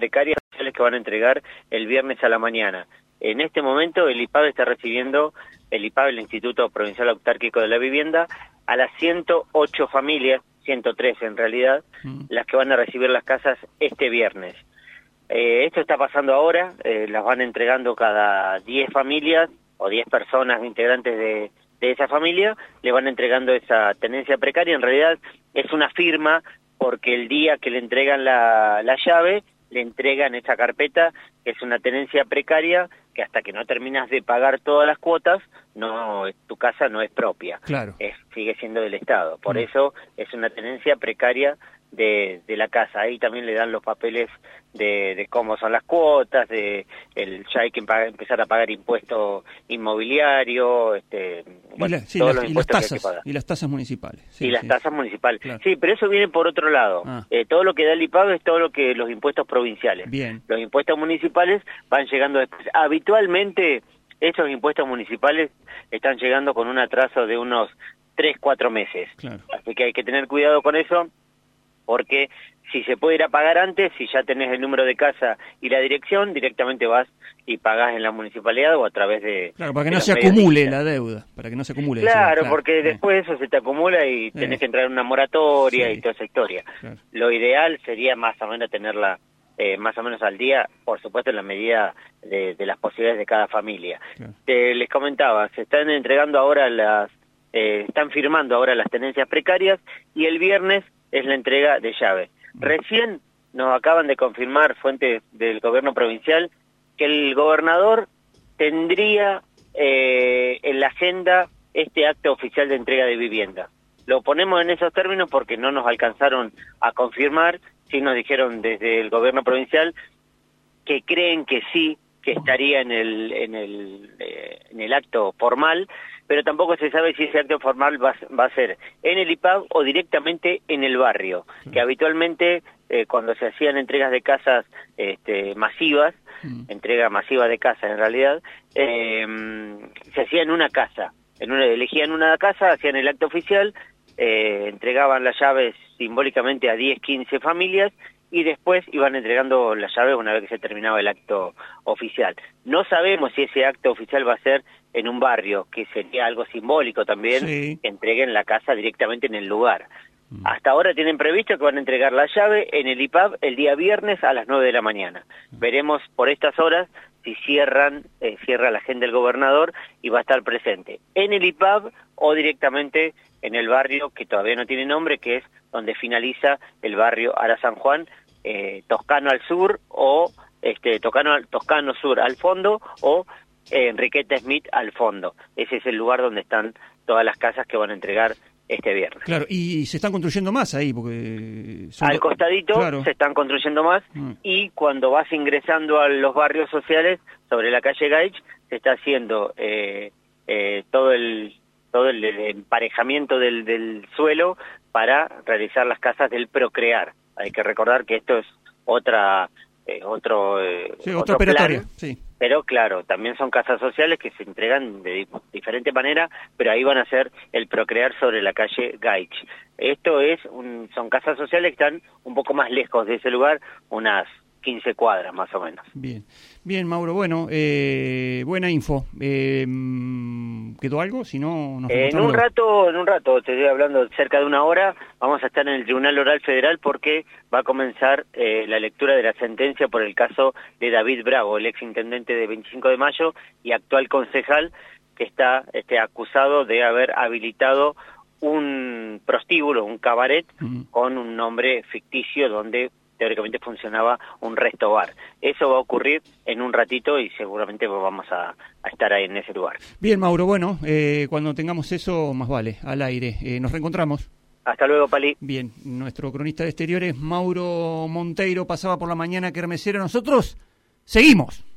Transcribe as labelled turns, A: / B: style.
A: precarias que van a entregar el viernes a la mañana. En este momento el IPAB está recibiendo, el IPAB, el Instituto Provincial Autárquico de la Vivienda, a las 108 familias, 103 en realidad, mm. las que van a recibir las casas este viernes. Eh, esto está pasando ahora, eh, las van entregando cada 10 familias o 10 personas integrantes de, de esa familia, le van entregando esa tenencia precaria. En realidad es una firma porque el día que le entregan la, la llave le entregan esa carpeta, que es una tenencia precaria, que hasta que no terminas de pagar todas las cuotas, no tu casa no es propia.
B: Claro.
A: Es, sigue siendo del Estado. Por mm. eso es una tenencia precaria de, de la casa. Ahí también le dan los papeles de, de cómo son las cuotas, de el ya hay que empezar a pagar impuesto inmobiliario, este,
B: bueno, todos los impuestos las tasas, y las tasas municipales.
A: y las tasas municipales. Sí, pero eso viene por otro lado. Ah. Eh, todo lo que da el IPAB es todo lo que los impuestos provinciales.
B: Bien.
A: Los impuestos municipales van llegando después. Habitualmente esos impuestos municipales están llegando con un atraso de unos 3, 4 meses.
B: Claro.
A: Así que hay que tener cuidado con eso porque si se puede ir a pagar antes, si ya tenés el número de casa y la dirección, directamente vas y pagás en la municipalidad o a través de...
B: Claro, para que no se acumule la deuda, para que no se acumule.
A: Claro, porque después eso se te acumula y tenés que entrar en una moratoria y toda esa historia. Lo ideal sería más o menos tenerla eh, más o menos al día, por supuesto en la medida de, las posibilidades de cada familia. les comentaba, se están entregando ahora las... Eh, están firmando ahora las tenencias precarias y el viernes es la entrega de llave. Recién nos acaban de confirmar fuentes del gobierno provincial que el gobernador tendría eh, en la agenda este acto oficial de entrega de vivienda. Lo ponemos en esos términos porque no nos alcanzaron a confirmar, sí nos dijeron desde el gobierno provincial que creen que sí, que estaría en el, en el, eh, en el acto formal, pero tampoco se sabe si ese acto formal va, va a ser en el IPAB o directamente en el barrio, que habitualmente eh, cuando se hacían entregas de casas este, masivas, entrega masiva de casas en realidad, eh, se hacía en una casa, en una, elegían una casa, hacían el acto oficial, eh, entregaban las llaves simbólicamente a 10, 15 familias y después iban entregando las llaves una vez que se terminaba el acto oficial. No sabemos si ese acto oficial va a ser en un barrio, que sería algo simbólico también, que entreguen la casa directamente en el lugar. Mm. Hasta ahora tienen previsto que van a entregar la llave en el IPAB el día viernes a las 9 de la mañana. Mm. Veremos por estas horas si cierran, eh, cierra la agenda del gobernador y va a estar presente en el IPAB o directamente en el barrio que todavía no tiene nombre, que es donde finaliza el barrio Ara San Juan, eh, Toscano al sur o este Toscano, Toscano Sur al fondo o eh, Enriqueta Smith al fondo. Ese es el lugar donde están todas las casas que van a entregar este viernes.
B: Claro, y se están construyendo más ahí, porque...
A: Al costadito se están construyendo más, mm. y cuando vas ingresando a los barrios sociales, sobre la calle Gaich, se está haciendo eh, eh, todo el todo el, emparejamiento del, del suelo para realizar las casas del procrear. Hay que recordar que esto es otra eh, otro, eh,
B: otro plan, sí.
A: pero claro, también son casas sociales que se entregan de diferente manera, pero ahí van a ser el procrear sobre la calle Gaich. Esto es, un, son casas sociales que están un poco más lejos de ese lugar, unas 15 cuadras más o menos.
B: Bien, bien Mauro, bueno, eh, buena info. Eh, ¿Quedó algo? Si no,
A: en un rato, en un rato, te estoy hablando cerca de una hora, vamos a estar en el Tribunal Oral Federal porque va a comenzar eh, la lectura de la sentencia por el caso de David Bravo, el ex intendente de 25 de mayo y actual concejal que está este, acusado de haber habilitado un prostíbulo, un cabaret, con un nombre ficticio donde teóricamente funcionaba un resto bar. Eso va a ocurrir en un ratito y seguramente vamos a, estar ahí en ese lugar.
B: Bien, Mauro, bueno, eh, cuando tengamos eso, más vale, al aire. Eh, nos reencontramos.
A: Hasta luego, Pali.
B: Bien, nuestro cronista de exteriores, Mauro Monteiro, pasaba por la mañana que Nosotros seguimos.